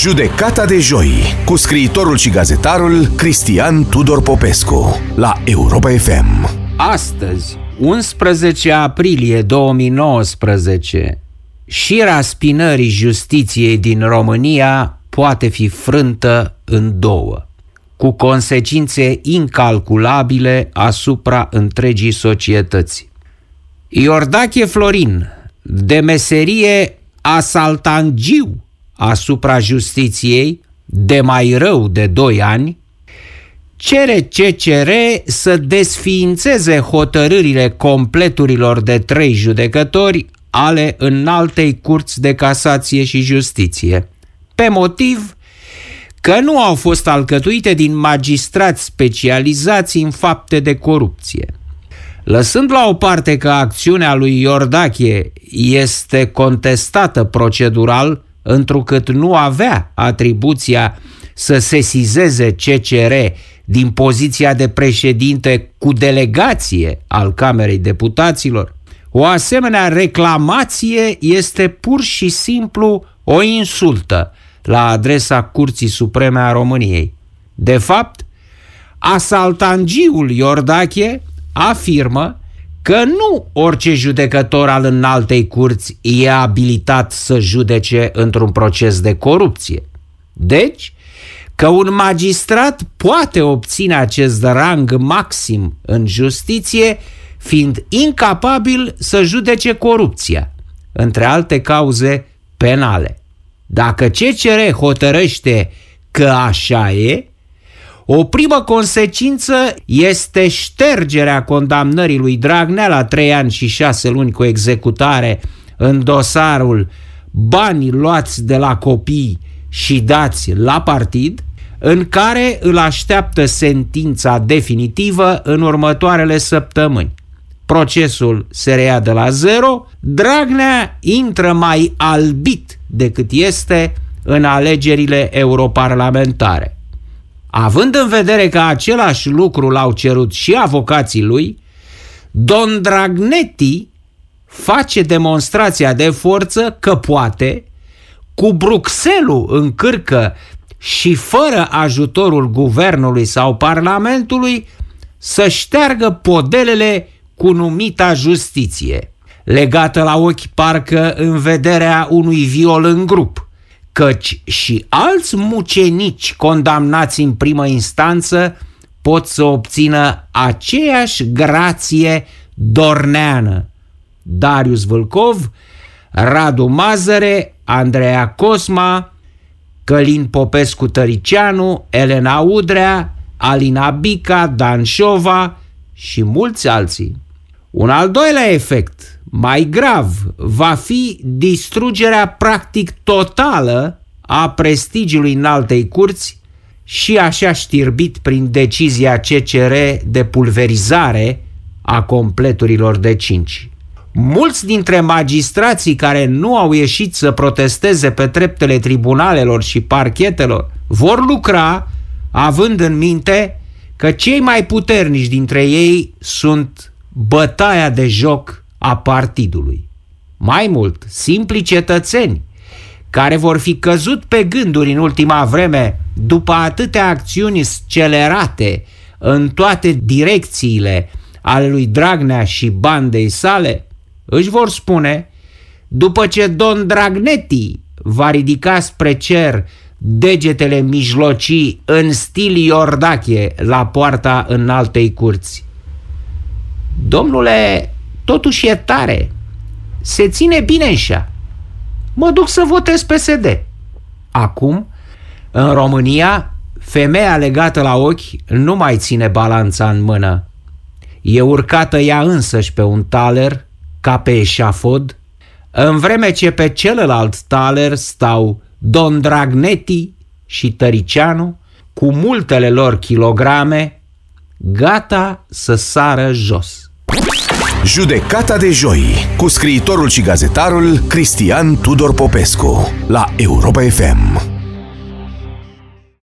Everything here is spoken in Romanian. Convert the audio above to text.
Judecata de joi cu scriitorul și gazetarul Cristian Tudor Popescu la Europa FM. Astăzi, 11 aprilie 2019, șira spinării justiției din România poate fi frântă în două, cu consecințe incalculabile asupra întregii societăți. Iordache Florin, de meserie asaltangiu asupra justiției, de mai rău de doi ani, cere CCR să desființeze hotărârile completurilor de trei judecători ale înaltei curți de casație și justiție, pe motiv că nu au fost alcătuite din magistrați specializați în fapte de corupție. Lăsând la o parte că acțiunea lui Iordache este contestată procedural, întrucât nu avea atribuția să sesizeze CCR din poziția de președinte cu delegație al Camerei Deputaților, o asemenea reclamație este pur și simplu o insultă la adresa Curții Supreme a României. De fapt, asaltangiul Iordache afirmă că nu orice judecător al înaltei curți e abilitat să judece într-un proces de corupție. Deci, că un magistrat poate obține acest rang maxim în justiție fiind incapabil să judece corupția, între alte cauze penale. Dacă CCR hotărăște că așa e, o primă consecință este ștergerea condamnării lui Dragnea la 3 ani și 6 luni cu executare în dosarul bani luați de la copii și dați la partid, în care îl așteaptă sentința definitivă în următoarele săptămâni. Procesul se reia de la zero, Dragnea intră mai albit decât este în alegerile europarlamentare. Având în vedere că același lucru l-au cerut și avocații lui, Don Dragnetti face demonstrația de forță că poate, cu Bruxelles în cârcă și fără ajutorul guvernului sau parlamentului, să șteargă podelele cu numita justiție, legată la ochi parcă în vederea unui viol în grup – căci și alți mucenici condamnați în primă instanță pot să obțină aceeași grație dorneană. Darius Vâlcov, Radu Mazăre, Andreea Cosma, Călin Popescu Tăricianu, Elena Udrea, Alina Bica, Dan Șova și mulți alții. Un al doilea efect mai grav, va fi distrugerea practic totală a prestigiului înaltei curți și așa știrbit prin decizia CCR de pulverizare a completurilor de cinci. Mulți dintre magistrații care nu au ieșit să protesteze pe treptele tribunalelor și parchetelor vor lucra având în minte că cei mai puternici dintre ei sunt bătaia de joc a partidului. Mai mult, simpli cetățeni care vor fi căzut pe gânduri în ultima vreme după atâtea acțiuni scelerate în toate direcțiile ale lui Dragnea și bandei sale, își vor spune, după ce Don Dragnetti va ridica spre cer degetele mijlocii în stil Iordache la poarta înaltei curți. Domnule Totuși e tare. Se ține bine așa. Mă duc să votez PSD. Acum, în România, femeia legată la ochi nu mai ține balanța în mână. E urcată ea însăși pe un taler, ca pe eșafod, în vreme ce pe celălalt taler stau Don Dragnetti și Tăricianu, cu multele lor kilograme, gata să sară jos. Judecata de joi cu scriitorul și gazetarul Cristian Tudor Popescu la Europa FM.